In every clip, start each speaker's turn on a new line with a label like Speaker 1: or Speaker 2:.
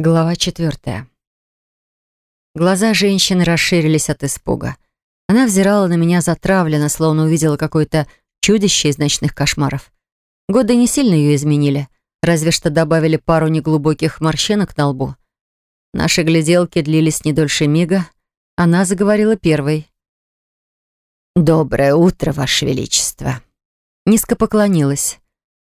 Speaker 1: Глава четвертая. Глаза женщины расширились от испуга. Она взирала на меня затравленно, словно увидела какое-то чудище из ночных кошмаров. Годы не сильно ее изменили, разве что добавили пару неглубоких морщинок на лбу. Наши гляделки длились не дольше мига. Она заговорила первой.
Speaker 2: «Доброе утро, Ваше Величество!»
Speaker 1: Низко поклонилась.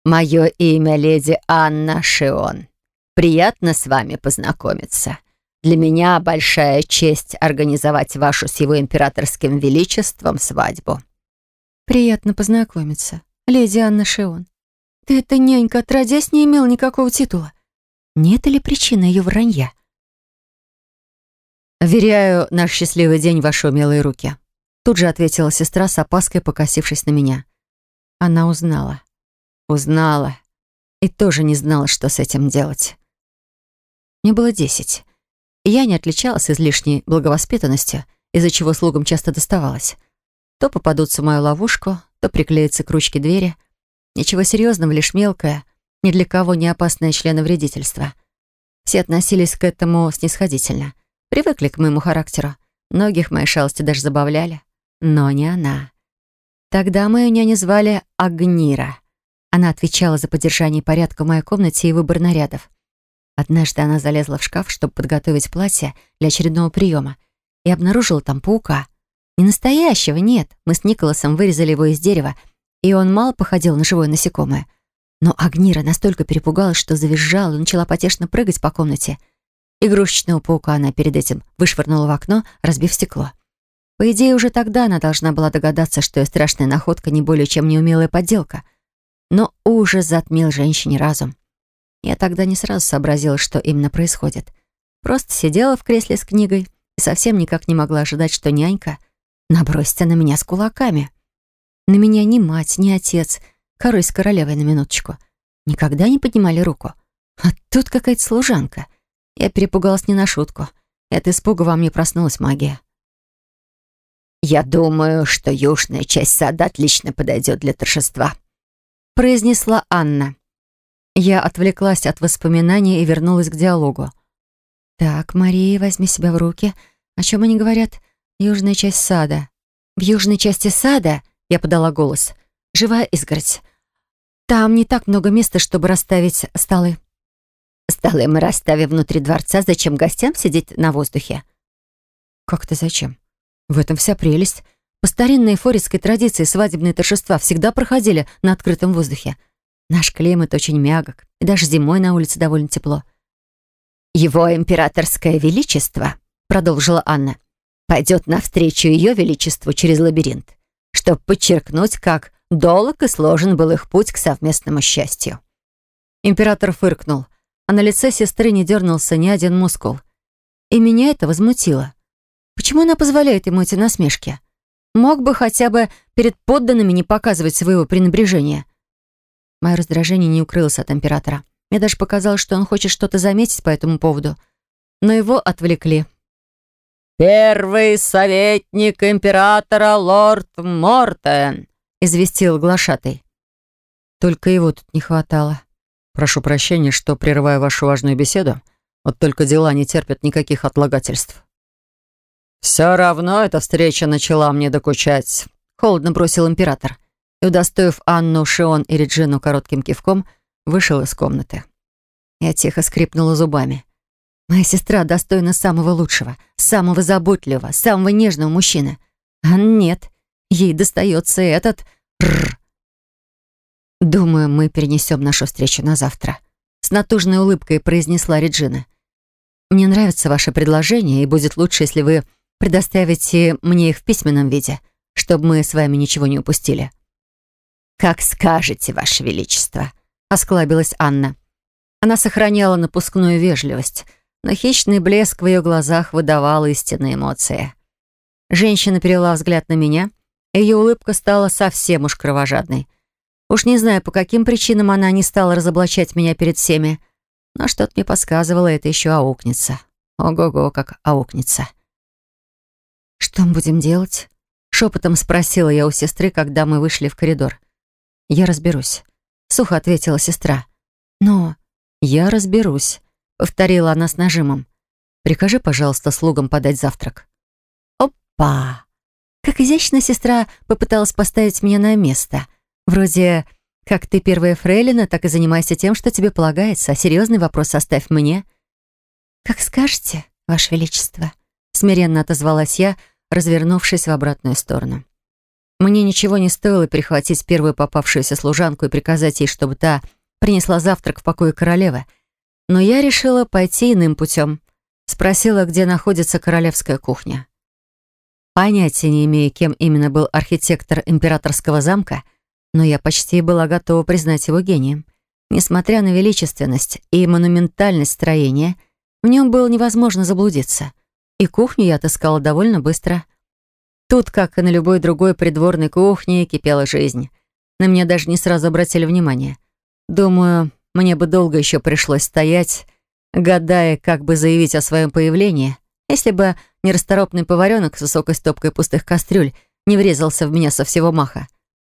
Speaker 2: «Мое имя леди Анна Шион. Приятно с вами познакомиться. Для меня большая честь организовать вашу с его императорским величеством свадьбу».
Speaker 1: «Приятно познакомиться, леди Анна Шион. Ты эта нянька отродясь не имел никакого титула. Нет ли причины ее вранья?» «Веряю наш счастливый день в ваши умелые руки», тут же ответила сестра с опаской, покосившись на меня. Она узнала. Узнала. И тоже не знала, что с этим делать. Мне было десять. Я не отличалась излишней благовоспитанностью, из-за чего слугам часто доставалось. То попадутся в мою ловушку, то приклеятся к ручке двери. Ничего серьезного, лишь мелкое, ни для кого не опасное членовредительство. Все относились к этому снисходительно. Привыкли к моему характеру. Многих мои шалости даже забавляли. Но не она. Тогда мою няню звали Агнира. Она отвечала за поддержание порядка в моей комнате и выбор нарядов. Однажды она залезла в шкаф, чтобы подготовить платье для очередного приема, и обнаружила там паука. Не настоящего, нет. Мы с Николасом вырезали его из дерева, и он мало походил на живое насекомое. Но Агнира настолько перепугалась, что завизжала и начала потешно прыгать по комнате. Игрушечного паука она перед этим вышвырнула в окно, разбив стекло. По идее, уже тогда она должна была догадаться, что ее страшная находка не более чем неумелая подделка. Но ужас затмил женщине разум. Я тогда не сразу сообразила, что именно происходит. Просто сидела в кресле с книгой и совсем никак не могла ожидать, что нянька набросится на меня с кулаками. На меня ни мать, ни отец, король с королевой на минуточку, никогда не поднимали руку. А тут какая-то служанка. Я перепугалась не на шутку. От испуга во мне проснулась магия.
Speaker 2: «Я думаю, что южная часть сада отлично подойдет для торжества»,
Speaker 1: произнесла Анна. Я отвлеклась от воспоминаний и вернулась к диалогу. «Так, Мария, возьми себя в руки. О чем они говорят? Южная часть сада». «В южной части сада», — я подала голос, — «живая изгородь. Там не так много места, чтобы расставить столы».
Speaker 2: «Столы мы расставим внутри дворца. Зачем гостям сидеть на воздухе?»
Speaker 1: «Как-то зачем? В этом вся прелесть. По старинной форецкой традиции свадебные торжества всегда проходили на открытом воздухе. Наш климат очень мягок, и даже зимой на улице довольно тепло.
Speaker 2: «Его императорское величество», — продолжила Анна, «пойдет навстречу ее величеству через лабиринт, чтобы подчеркнуть, как долг и сложен был их путь к совместному счастью».
Speaker 1: Император фыркнул, а на лице сестры не дернулся ни один мускул. И меня это возмутило. Почему она позволяет ему эти насмешки? Мог бы хотя бы перед подданными не показывать своего пренебрежения. Мое раздражение не укрылось от императора. Мне даже показалось, что он хочет что-то заметить по этому поводу. Но его отвлекли.
Speaker 3: «Первый советник императора лорд Мортен», —
Speaker 1: известил глашатый. Только его тут не хватало.
Speaker 4: «Прошу прощения, что прерываю вашу важную беседу. Вот только дела не терпят никаких отлагательств».
Speaker 3: «Все равно эта встреча начала мне докучать», —
Speaker 1: холодно бросил император и, удостоив Анну, Шион и Реджину коротким кивком, вышел из комнаты. Я тихо скрипнула зубами. Моя сестра достойна самого лучшего, самого заботливого, самого нежного мужчины. А нет, ей достается этот... Рррр. «Думаю, мы перенесем нашу встречу на завтра», — с натужной улыбкой произнесла Реджина. «Мне нравится ваше предложение, и будет лучше, если вы предоставите мне их в письменном виде, чтобы мы с вами ничего не упустили».
Speaker 2: «Как скажете, Ваше Величество», —
Speaker 1: осклабилась Анна. Она сохраняла напускную вежливость, но хищный блеск в ее глазах выдавал истинные эмоции. Женщина перевела взгляд на меня, и ее улыбка стала совсем уж кровожадной. Уж не знаю, по каким причинам она не стала разоблачать меня перед всеми, но что-то мне подсказывало, это еще аукнется. Ого-го, как аукнется. «Что мы будем делать?» — шепотом спросила я у сестры, когда мы вышли в коридор. «Я разберусь», — сухо ответила сестра. «Но я разберусь», — повторила она с нажимом. «Прикажи, пожалуйста, слугам подать завтрак». «Опа!» Как изящно сестра попыталась поставить меня на место. Вроде, как ты первая фрейлина, так и занимайся тем, что тебе полагается, а серьезный вопрос оставь мне. «Как скажете, Ваше Величество», — смиренно отозвалась я, развернувшись в обратную сторону. Мне ничего не стоило перехватить первую попавшуюся служанку и приказать ей, чтобы та принесла завтрак в покое королевы. Но я решила пойти иным путем. Спросила, где находится королевская кухня. Понятия не имея, кем именно был архитектор императорского замка, но я почти была готова признать его гением. Несмотря на величественность и монументальность строения, в нем было невозможно заблудиться. И кухню я отыскала довольно быстро. Тут, как и на любой другой придворной кухне, кипела жизнь. На меня даже не сразу обратили внимание. Думаю, мне бы долго еще пришлось стоять, гадая, как бы заявить о своем появлении, если бы нерасторопный поваренок с высокой стопкой пустых кастрюль не врезался в меня со всего маха.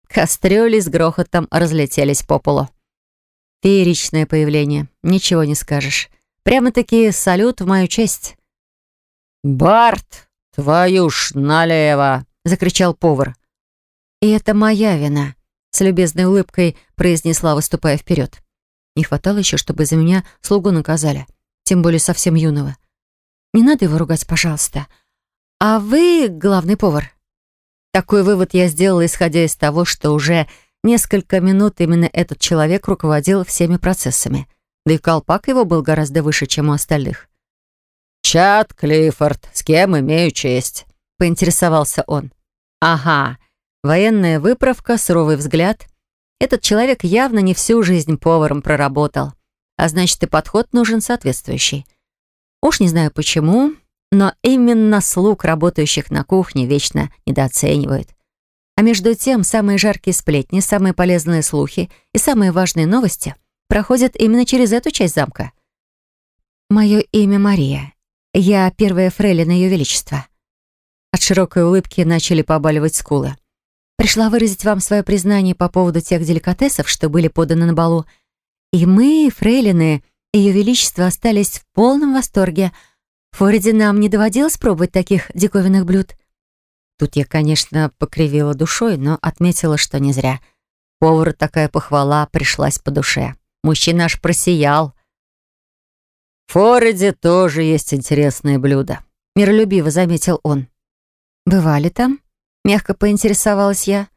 Speaker 1: Кастрюли с грохотом разлетелись по полу. Фееричное появление, ничего не скажешь. Прямо-таки салют в мою честь.
Speaker 3: «Барт, твою ж налево!»
Speaker 1: — закричал повар. «И это моя вина», — с любезной улыбкой произнесла, выступая вперед. Не хватало еще, чтобы за меня слугу наказали, тем более совсем юного. Не надо его ругать, пожалуйста. А вы главный повар. Такой вывод я сделала, исходя из того, что уже несколько минут именно этот человек руководил всеми процессами. Да и колпак его был гораздо выше, чем у остальных.
Speaker 3: «Чат Клиффорд, с кем имею честь?»
Speaker 1: — поинтересовался он. «Ага, военная выправка, суровый взгляд. Этот человек явно не всю жизнь поваром проработал, а значит и подход нужен соответствующий. Уж не знаю почему, но именно слуг, работающих на кухне, вечно недооценивают. А между тем, самые жаркие сплетни, самые полезные слухи и самые важные новости проходят именно через эту часть замка. «Мое имя Мария. Я первая фрейлина Ее Величества». От широкой улыбки начали побаливать скулы. Пришла выразить вам свое признание по поводу тех деликатесов, что были поданы на балу. И мы, фрейлины, ее Величество остались в полном восторге. Фориде нам не доводилось пробовать таких диковинных блюд. Тут я, конечно, покривила душой, но отметила, что не зря. Повару такая похвала пришлась по душе. Мужчина аж просиял.
Speaker 3: «В тоже есть интересные блюда», — миролюбиво заметил он.
Speaker 1: «Бывали там?» — мягко поинтересовалась я.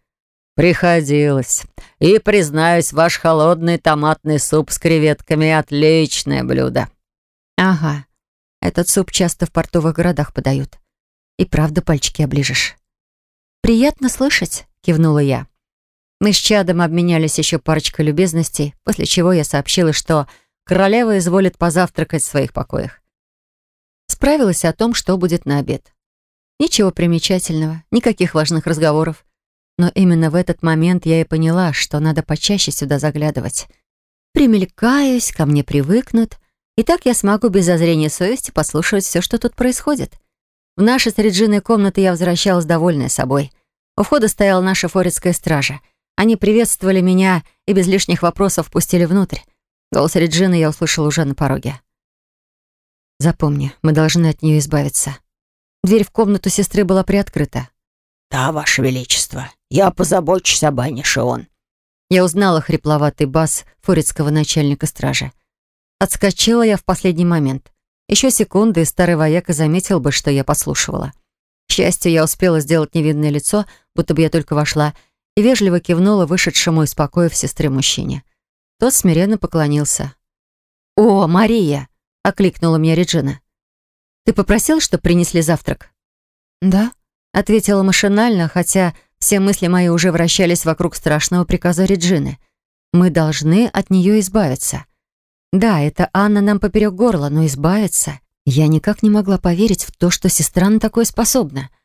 Speaker 3: «Приходилось. И, признаюсь, ваш холодный томатный суп с креветками — отличное блюдо».
Speaker 1: «Ага. Этот суп часто в портовых городах подают. И правда пальчики оближешь». «Приятно слышать», — кивнула я. Мы с чадом обменялись еще парочкой любезностей, после чего я сообщила, что королева изволит позавтракать в своих покоях. Справилась о том, что будет на обед. Ничего примечательного, никаких важных разговоров. Но именно в этот момент я и поняла, что надо почаще сюда заглядывать. Примелькаюсь, ко мне привыкнут, и так я смогу без зазрения совести послушать все, что тут происходит. В наши с Реджиной комнаты я возвращалась довольная собой. У входа стояла наша форецкая стража. Они приветствовали меня и без лишних вопросов пустили внутрь. Голос Реджины я услышала уже на пороге. «Запомни, мы должны от нее избавиться». Дверь в комнату сестры была приоткрыта.
Speaker 2: «Да, Ваше Величество, я позабочусь об Анне Шион».
Speaker 1: Я узнала хрипловатый бас фурицкого начальника стражи. Отскочила я в последний момент. Еще секунды, и старый вояка заметил бы, что я послушивала. К счастью, я успела сделать невинное лицо, будто бы я только вошла, и вежливо кивнула вышедшему из покоя сестры мужчине. Тот смиренно поклонился. «О, Мария!» — окликнула меня Реджина. «Ты попросил, чтобы принесли завтрак?» «Да», Ответила машинально, хотя все мысли мои уже вращались вокруг страшного приказа Реджины. Мы должны от нее избавиться. Да, это Анна нам поперек горла, но избавиться... Я никак не могла поверить в то, что сестра на такое способна —